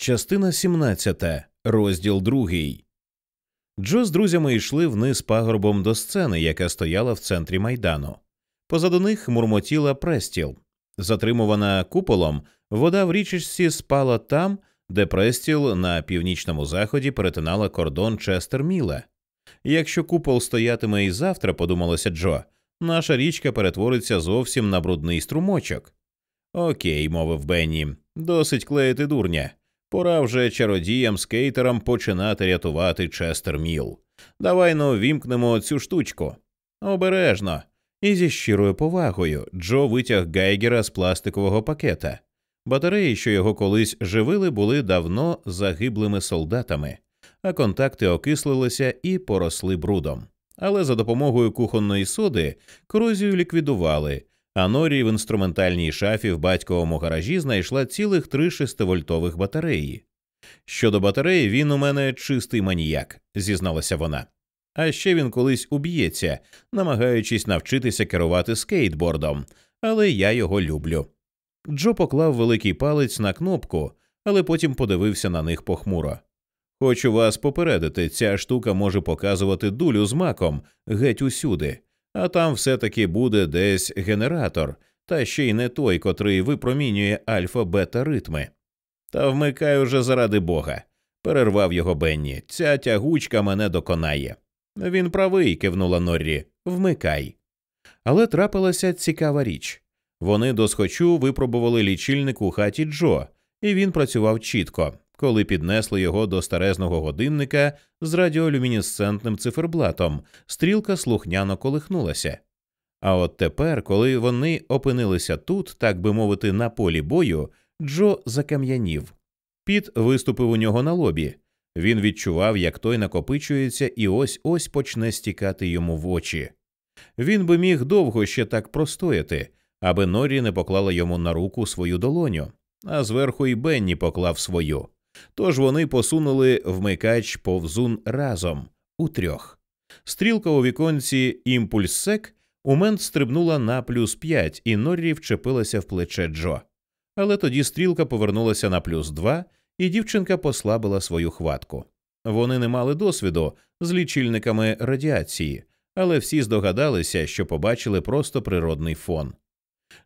Частина 17. Розділ 2. Джо з друзями йшли вниз пагорбом до сцени, яка стояла в центрі майдану. Позаду них мурмотіла престіл. Затримувана куполом, вода в річечці спала там, де престіл на північному заході перетинала кордон Честерміла. Якщо купол стоятиме і завтра, подумалося Джо, наша річка перетвориться зовсім на брудний струмочок. Окей, мовив Бенні, досить клеїти дурня. Пора вже чародіям скейтерам починати рятувати Честер Міл. Давай ну вімкнемо цю штучку. Обережно. І зі щирою повагою Джо витяг Гайгера з пластикового пакета. Батареї, що його колись живили, були давно загиблими солдатами, а контакти окислилися і поросли брудом. Але за допомогою кухонної соди корозію ліквідували, а Норі в інструментальній шафі в батьковому гаражі знайшла цілих три шестивольтових батареї. Щодо батареї, він у мене чистий маніяк, зізналася вона. А ще він колись уб'ється, намагаючись навчитися керувати скейтбордом, але я його люблю. Джо поклав великий палець на кнопку, але потім подивився на них похмуро. Хочу вас попередити, ця штука може показувати дулю з маком геть усюди, а там все таки буде десь генератор, та ще й не той, котрий випромінює альфа бета ритми. Та вмикай уже заради бога, перервав його Бенні. Ця тягучка мене доконає. Він правий, кивнула Норрі. Вмикай. Але трапилася цікава річ. Вони досхочу випробували лічильник у хаті Джо, і він працював чітко, коли піднесли його до старезного годинника з радіолюмінесцентним циферблатом, стрілка слухняно колихнулася. А от тепер, коли вони опинилися тут, так би мовити, на полі бою, Джо закам'янів. Піт виступив у нього на лобі. Він відчував, як той накопичується, і ось ось почне стікати йому в очі. Він би міг довго ще так простояти, аби Норі не поклала йому на руку свою долоню, а зверху і Бенні поклав свою. Тож вони посунули вмикач повзун разом у трьох. Стрілка у віконці імпульс сек у мент стрибнула на плюс п'ять, і Норрі вчепилася в плече Джо. Але тоді стрілка повернулася на плюс два, і дівчинка послабила свою хватку. Вони не мали досвіду з лічильниками радіації, але всі здогадалися, що побачили просто природний фон.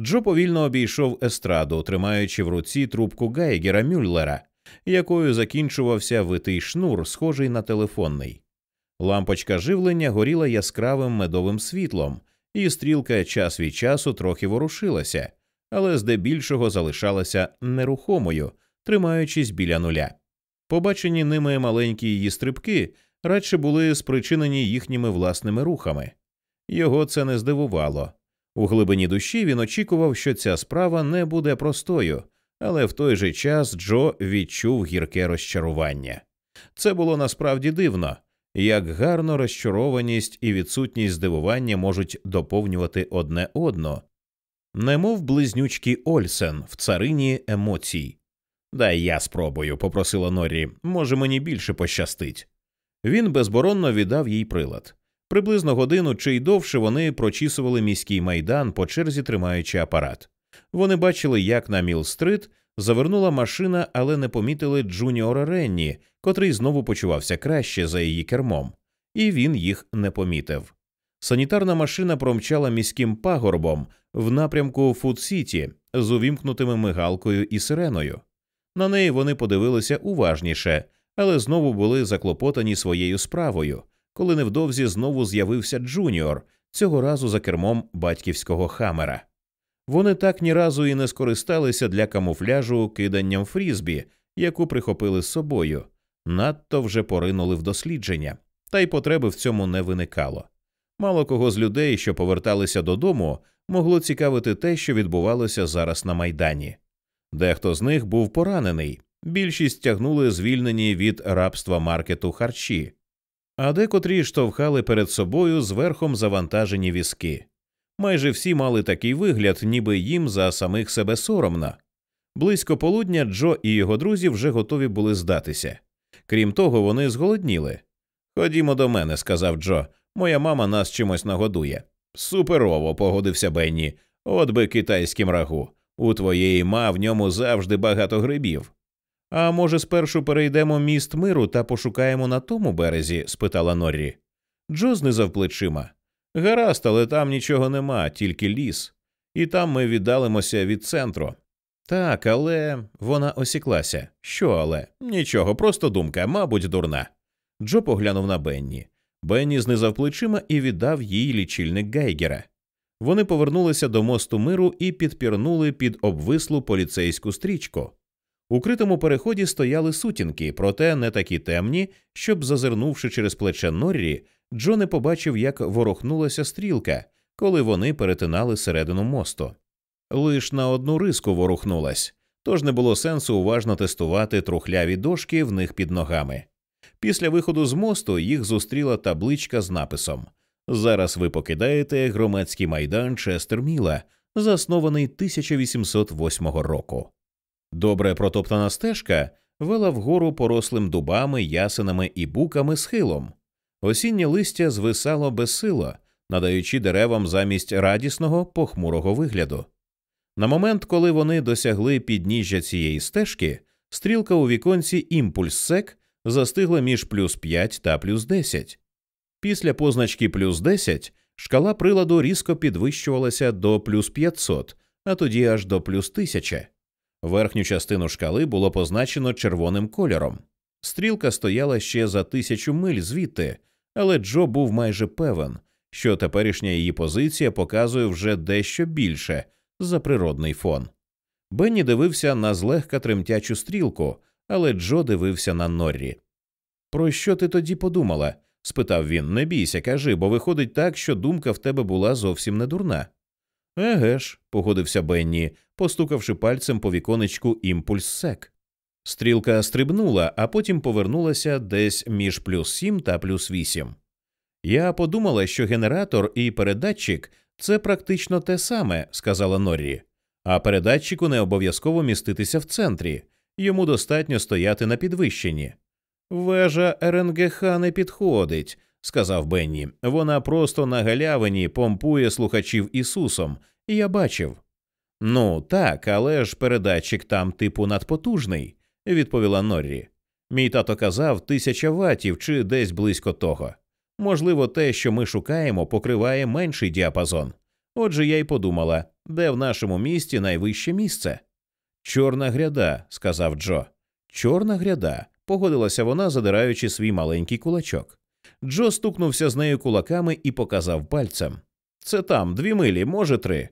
Джо повільно обійшов естраду, тримаючи в руці трубку Гайгера Мюллера, якою закінчувався витий шнур, схожий на телефонний. Лампочка живлення горіла яскравим медовим світлом, і стрілка час від часу трохи ворушилася, але здебільшого залишалася нерухомою, тримаючись біля нуля. Побачені ними маленькі її стрибки радше були спричинені їхніми власними рухами. Його це не здивувало. У глибині душі він очікував, що ця справа не буде простою, але в той же час Джо відчув гірке розчарування. Це було насправді дивно, як гарно розчарованість і відсутність здивування можуть доповнювати одне одно, немов близнючки Ольсен в царині емоцій. Дай я спробую, попросила Норрі, може, мені більше пощастить. Він безборонно віддав їй прилад. Приблизно годину чи й довше вони прочісували міський майдан, по черзі тримаючи апарат. Вони бачили, як на Міл-стрит завернула машина, але не помітили Джуніора Ренні, котрий знову почувався краще за її кермом, і він їх не помітив. Санітарна машина промчала міським пагорбом в напрямку Фуд-Сіті з увімкнутими мигалкою і сиреною. На неї вони подивилися уважніше, але знову були заклопотані своєю справою, коли невдовзі знову з'явився Джуніор, цього разу за кермом батьківського хамера. Вони так ні разу і не скористалися для камуфляжу киданням фрізбі, яку прихопили з собою, надто вже поринули в дослідження, та й потреби в цьому не виникало. Мало кого з людей, що поверталися додому, могло цікавити те, що відбувалося зараз на майдані. Дехто з них був поранений, більшість тягнули звільнені від рабства маркету харчі, а декотрі штовхали перед собою зверхом завантажені візки. Майже всі мали такий вигляд, ніби їм за самих себе соромно. Близько полудня Джо і його друзі вже готові були здатися. Крім того, вони зголодніли. Ходімо до мене, сказав Джо. Моя мама нас чимось нагодує. Суперово, погодився Бенні. От би китайським рагу. У твоєї ма в ньому завжди багато грибів. А може, спершу перейдемо міст миру та пошукаємо на тому березі? спитала Норрі. Джо знизав плечима. Гаразд, але там нічого нема, тільки ліс. І там ми віддалимося від центру. Так, але вона осіклася. Що, але? Нічого, просто думка, мабуть, дурна. Джо поглянув на Бенні. Бенні знизав плечима і віддав їй лічильник Гейгера. Вони повернулися до мосту миру і підпірнули під обвислу поліцейську стрічку. У критому переході стояли сутінки, проте не такі темні, щоб, зазирнувши через плече Норрі, Джо не побачив, як ворухнулася стрілка, коли вони перетинали середину мосту. Лиш на одну риску ворухнулась, тож не було сенсу уважно тестувати трухляві дошки в них під ногами. Після виходу з мосту їх зустріла табличка з написом Зараз ви покидаєте громадський майдан Честерміла, заснований 1808 року. Добре протоптана стежка вела вгору порослим дубами, ясенами і буками схилом. Осіннє листя звисало безсило, надаючи деревам замість радісного похмурого вигляду. На момент, коли вони досягли підніжжя цієї стежки, стрілка у віконці імпульс сек застигла між плюс 5 та плюс 10. Після позначки плюс 10 шкала приладу різко підвищувалася до плюс 500, а тоді аж до плюс 1000. Верхню частину шкали було позначено червоним кольором. Стрілка стояла ще за тисячу миль звідти, але Джо був майже певен, що теперішня її позиція показує вже дещо більше за природний фон. Бенні дивився на злегка тремтячу стрілку, але Джо дивився на Норрі. Про що ти тоді подумала? спитав він. Не бійся, кажи, бо виходить так, що думка в тебе була зовсім не дурна. Еге ж, погодився Бенні, постукавши пальцем по віконечку імпульс сек. Стрілка стрибнула, а потім повернулася десь між плюс сім та плюс вісім. Я подумала, що генератор і передатчик це практично те саме, сказала Норрі, а передатчику не обов'язково міститися в центрі, йому достатньо стояти на підвищенні. Вежа РНГХ не підходить, сказав Бенні. Вона просто на галявині помпує слухачів Ісусом, я бачив. Ну, так, але ж передатчик там типу надпотужний, відповіла Норрі. Мій тато казав тисяча ватів чи десь близько того. Можливо, те, що ми шукаємо, покриває менший діапазон. Отже, я й подумала, де в нашому місті найвище місце. Чорна гряда, сказав Джо. Чорна гряда, погодилася вона, задираючи свій маленький кулачок. Джо стукнувся з нею кулаками і показав пальцем. Це там, дві милі, може, три.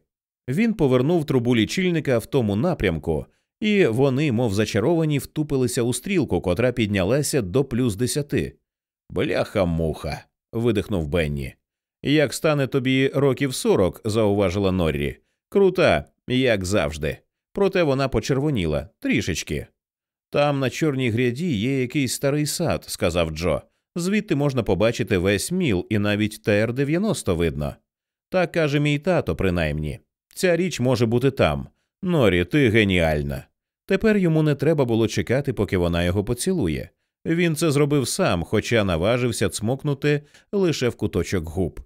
Він повернув трубу лічильника в тому напрямку, і вони, мов зачаровані, втупилися у стрілку, котра піднялася до плюс десяти. Бляха муха. видихнув Бенні. Як стане тобі років сорок, зауважила Норрі. Крута, як завжди. Проте вона почервоніла трішечки. Там на чорній гряді є якийсь старий сад, сказав Джо. Звідти можна побачити весь міл і навіть ТР-90 видно. Так каже мій тато, принаймні. Ця річ може бути там. Норі, ти геніальна. Тепер йому не треба було чекати, поки вона його поцілує. Він це зробив сам, хоча наважився цмокнути лише в куточок губ.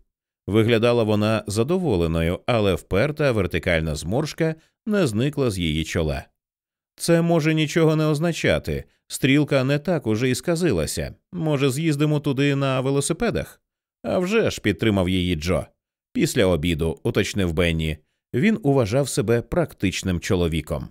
Виглядала вона задоволеною, але вперта вертикальна зморшка не зникла з її чола. Це може нічого не означати. Стрілка не так уже і сказилася. Може, з'їздимо туди на велосипедах? «А вже ж», – підтримав її Джо. Після обіду, уточнив Бенні, він уважав себе практичним чоловіком.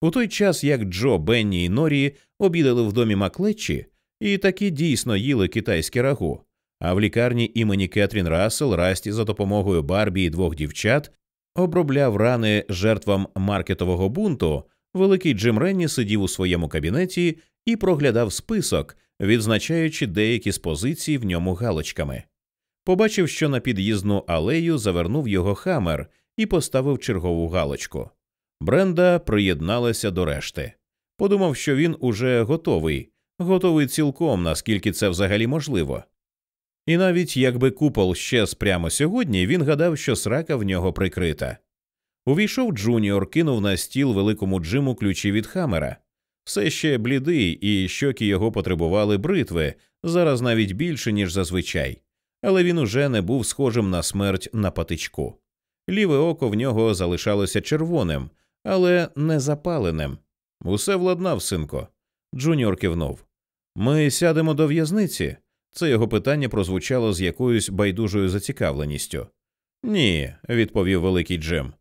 У той час як Джо, Бенні і Норі обідали в домі Маклетчі і таки дійсно їли китайське рагу, а в лікарні імені Кетрін Рассел Расті за допомогою Барбі і двох дівчат обробляв рани жертвам маркетового бунту. Великий Джим Ренні сидів у своєму кабінеті і проглядав список, відзначаючи деякі з позицій в ньому галочками. Побачив, що на під'їзну алею завернув його хамер і поставив чергову галочку. Бренда приєдналася до решти. Подумав, що він уже готовий, готовий цілком, наскільки це взагалі можливо. І навіть якби купол щез прямо сьогодні, він гадав, що срака в нього прикрита. Увійшов Джуніор, кинув на стіл великому Джиму ключі від Хамера. Все ще блідий, і щоки його потребували бритви, зараз навіть більше, ніж зазвичай, але він уже не був схожим на смерть на патичку. Ліве око в нього залишалося червоним, але не запаленим. Усе владнав, синко. Джуніор кивнув. Ми сядемо до в'язниці. Це його питання прозвучало з якоюсь байдужою зацікавленістю. Ні, відповів великий Джим.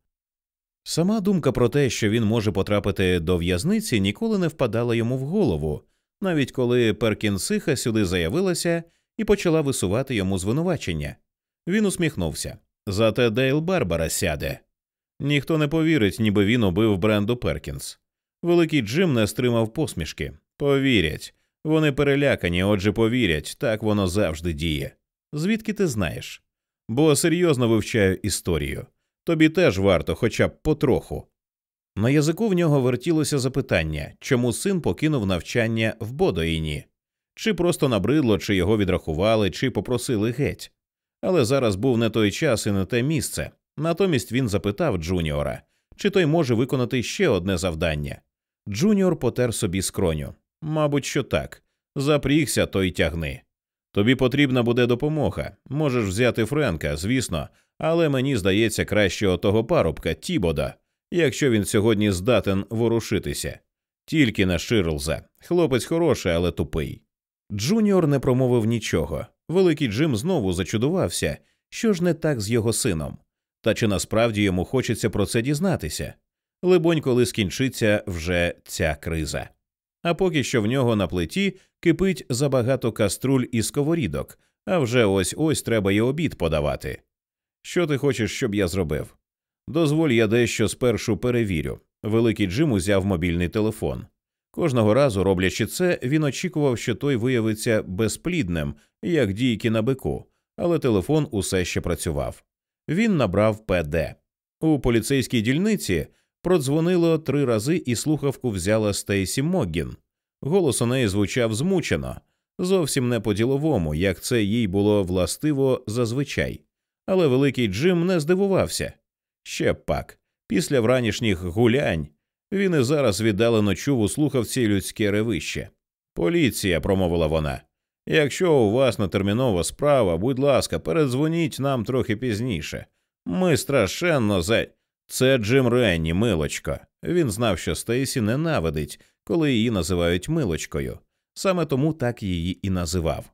Сама думка про те, що він може потрапити до в'язниці, ніколи не впадала йому в голову, навіть коли Перкінсиха сюди заявилася і почала висувати йому звинувачення. Він усміхнувся. Зате Дейл Барбара сяде. Ніхто не повірить, ніби він убив Бренду Перкінс. Великий Джим не стримав посмішки. Повірять. Вони перелякані, отже, повірять, так воно завжди діє. Звідки ти знаєш? Бо серйозно вивчаю історію. Тобі теж варто, хоча б потроху. На язику в нього вертілося запитання, чому син покинув навчання в Бовдоїні, чи просто набридло, чи його відрахували, чи попросили геть. Але зараз був не той час і не те місце. Натомість він запитав Джуніора, чи той може виконати ще одне завдання. Джуніор потер собі скроню. Мабуть, що так. Запрігся, то й тягни. Тобі потрібна буде допомога. Можеш взяти Френка, звісно, але мені здається краще отого парубка Тібода, якщо він сьогодні здатен ворушитися. Тільки не Ширлза. Хлопець хороший, але тупий. Джуніор не промовив нічого. Великий Джим знову зачудувався, що ж не так з його сином. Та чи насправді йому хочеться про це дізнатися? Либонь, коли скінчиться вже ця криза. А поки що в нього на плиті кипить забагато каструль і сковорідок, а вже ось ось треба й обід подавати. Що ти хочеш, щоб я зробив? Дозволь, я дещо спершу перевірю. Великий Джим узяв мобільний телефон. Кожного разу, роблячи це, він очікував, що той виявиться безплідним, як дійки на бику, але телефон усе ще працював. Він набрав ПД. У поліцейській дільниці продзвонило три рази і слухавку взяла Стейсі Моггін. Голос у неї звучав змучено, зовсім не по-діловому, як це їй було властиво зазвичай. Але великий Джим не здивувався. Ще пак, після вранішніх гулянь він і зараз віддалено чув у слухавці людське ревище. Поліція, промовила вона. Якщо у вас нетермінова справа, будь ласка, передзвоніть нам трохи пізніше. Ми страшенно за. Це Джим Ренні, милочко. Він знав, що Стейсі ненавидить, коли її називають милочкою. Саме тому так її і називав.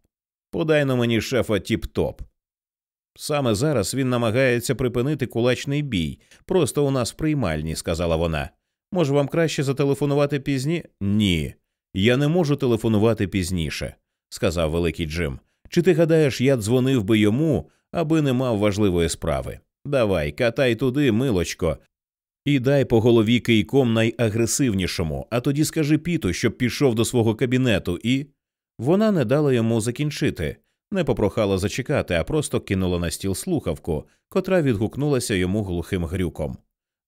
Подай на мені шефа тіп-топ. Саме зараз він намагається припинити кулачний бій, просто у нас в приймальні, сказала вона. Може, вам краще зателефонувати пізні? Ні. Я не можу телефонувати пізніше, сказав великий Джим. Чи ти гадаєш, я дзвонив би йому, аби не мав важливої справи? Давай, катай туди, милочко, і дай по голові кийком найагресивнішому, а тоді скажи піту, щоб пішов до свого кабінету, і. Вона не дала йому закінчити, не попрохала зачекати, а просто кинула на стіл слухавку, котра відгукнулася йому глухим грюком.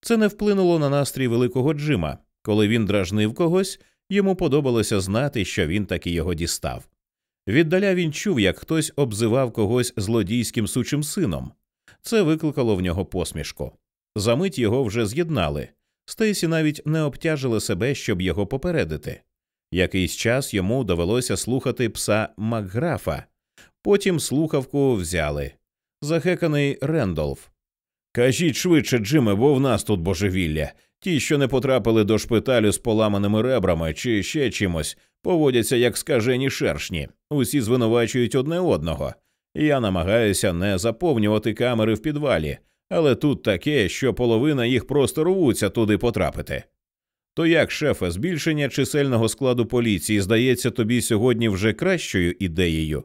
Це не вплинуло на настрій великого Джима. Коли він дражнив когось, йому подобалося знати, що він таки його дістав. Віддаля він чув, як хтось обзивав когось злодійським сучим сином. Це викликало в нього посмішку. Замить його вже з'єднали. Стейсі навіть не обтяжили себе, щоб його попередити. Якийсь час йому довелося слухати пса Макграфа, потім слухавку взяли. Захеканий Рендолф. Кажіть швидше, Джиме, бо в нас тут божевілля. Ті, що не потрапили до шпиталю з поламаними ребрами чи ще чимось, поводяться як скажені шершні. Усі звинувачують одне одного. Я намагаюся не заповнювати камери в підвалі, але тут таке, що половина їх просто рвуться туди потрапити. То як, шефе, збільшення чисельного складу поліції здається тобі сьогодні вже кращою ідеєю?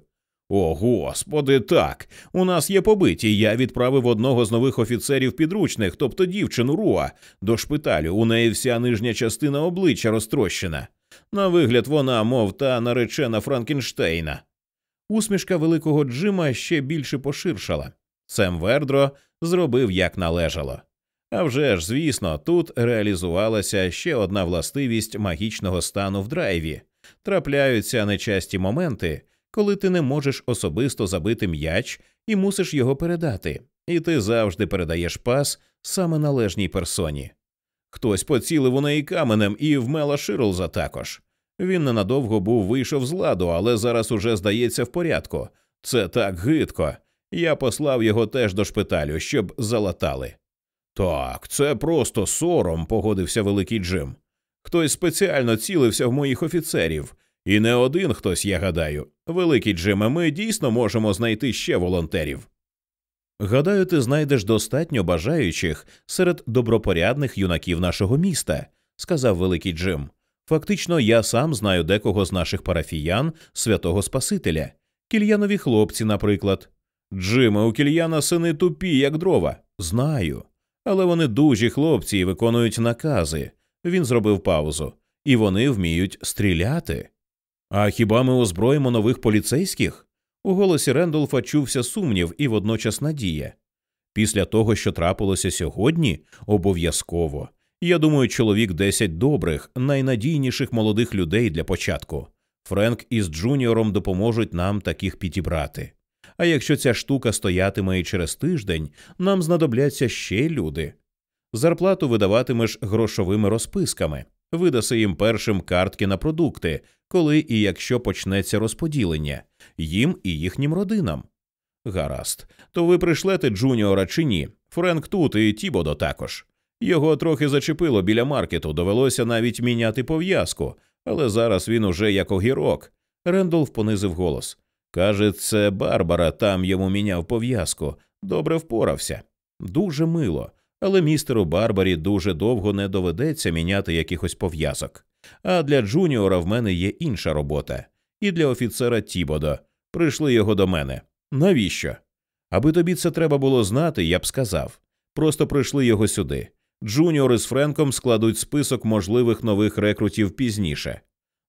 О, господи, так. У нас є побиті. Я відправив одного з нових офіцерів підручних, тобто дівчину Руа, до шпиталю. У неї вся нижня частина обличчя розтрощена. На вигляд, вона, мов та наречена Франкенштейна. Усмішка великого Джима ще більше поширшала. Сем Вердро зробив як належало. А вже ж, звісно, тут реалізувалася ще одна властивість магічного стану в драйві. Трапляються нечасті моменти, коли ти не можеш особисто забити м'яч і мусиш його передати, і ти завжди передаєш пас саме належній персоні. Хтось поцілив у неї каменем і вмела Ширлза також. Він ненадовго був вийшов з ладу, але зараз уже здається в порядку. Це так гидко. Я послав його теж до шпиталю, щоб залатали. Так, це просто сором, погодився великий Джим. Хтось спеціально цілився в моїх офіцерів, і не один хтось, я гадаю. Великий Джиме, ми дійсно можемо знайти ще волонтерів. Гадаю, ти знайдеш достатньо бажаючих серед добропорядних юнаків нашого міста, сказав великий Джим. Фактично, я сам знаю декого з наших парафіян святого Спасителя, кільянові хлопці, наприклад. Джиме, у кільяна сини тупі, як дрова. Знаю. Але вони дужі хлопці і виконують накази. Він зробив паузу. І вони вміють стріляти. А хіба ми озброїмо нових поліцейських? У голосі Рендолфа чувся сумнів і водночас надія. Після того, що трапилося сьогодні, обов'язково. Я думаю, чоловік десять добрих, найнадійніших молодих людей для початку. Френк із Джуніором допоможуть нам таких підібрати. А якщо ця штука стоятиме і через тиждень, нам знадобляться ще люди. Зарплату видаватимеш грошовими розписками, видаси їм першим картки на продукти, коли і якщо почнеться розподілення, їм і їхнім родинам. Гаразд, то ви пришлете Джуніора чи ні? Френк тут і Тібодо також. Його трохи зачепило біля маркету, довелося навіть міняти пов'язку, але зараз він уже як огірок. Рендолф понизив голос. Каже, це Барбара там йому міняв пов'язку. Добре впорався. Дуже мило, але містеру Барбарі дуже довго не доведеться міняти якихось пов'язок. А для Джуніора в мене є інша робота. І для офіцера Тібодо. Пришли його до мене. Навіщо? Аби тобі це треба було знати, я б сказав. Просто пришли його сюди. Джуніор із Френком складуть список можливих нових рекрутів пізніше.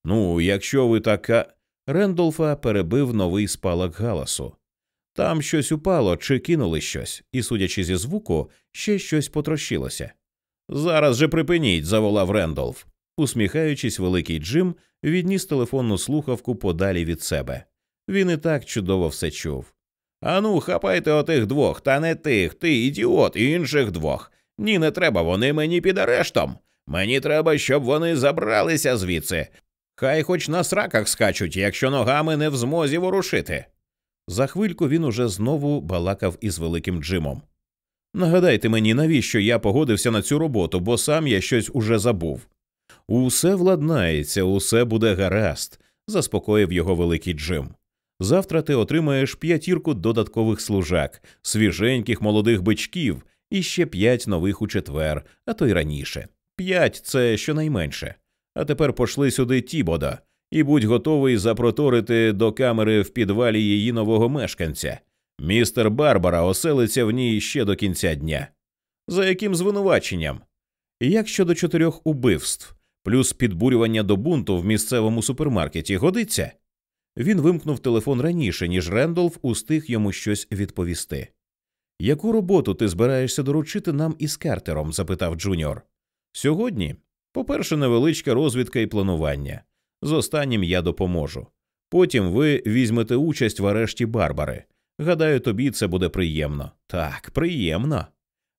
Ну, якщо ви так... Рендолфа перебив новий спалах галасу. Там щось упало чи кинули щось, і, судячи зі звуку, ще щось потрощилося. Зараз же припиніть, заволав Рендолф. Усміхаючись, великий Джим відніс телефонну слухавку подалі від себе. Він і так чудово все чув. Ану, хапайте отих двох, та не тих, ти ідіот, інших двох. Ні, не треба, вони мені під арештом. Мені треба, щоб вони забралися звідси. Хай хоч на сраках скачуть, якщо ногами не в змозі ворушити. За хвильку він уже знову балакав із великим Джимом. Нагадайте мені, навіщо я погодився на цю роботу, бо сам я щось уже забув. Усе владнається, усе буде гаразд, заспокоїв його великий Джим. Завтра ти отримаєш п'ятірку додаткових служак, свіженьких молодих бичків і ще п'ять нових у четвер, а то й раніше. П'ять це щонайменше. А тепер пошли сюди Тібода, і будь готовий запроторити до камери в підвалі її нового мешканця. Містер Барбара оселиться в ній ще до кінця дня. За яким звинуваченням? Як щодо чотирьох убивств, плюс підбурювання до бунту в місцевому супермаркеті годиться? Він вимкнув телефон раніше, ніж Рендолф устиг йому щось відповісти. Яку роботу ти збираєшся доручити нам із Картером? запитав Джуніор. Сьогодні, по-перше, невеличка розвідка і планування. З останнім я допоможу. Потім ви візьмете участь в арешті Барбари. Гадаю, тобі це буде приємно. Так, приємно.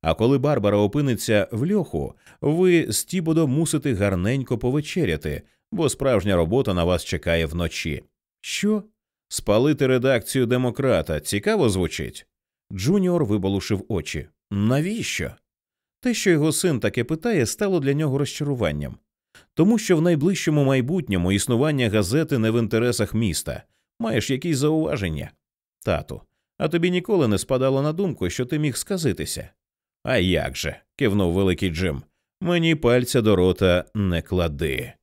А коли Барбара опиниться в льоху, ви з Тібодо мусите гарненько повечеряти, бо справжня робота на вас чекає вночі. Що? Спалити редакцію демократа цікаво звучить? Джуніор вибалушив очі. Навіщо? Те, що його син таке питає, стало для нього розчаруванням, тому що в найближчому майбутньому існування газети не в інтересах міста. Маєш якісь зауваження? Тату, а тобі ніколи не спадало на думку, що ти міг сказитися? А як же? кивнув великий Джим. Мені пальця до рота не клади.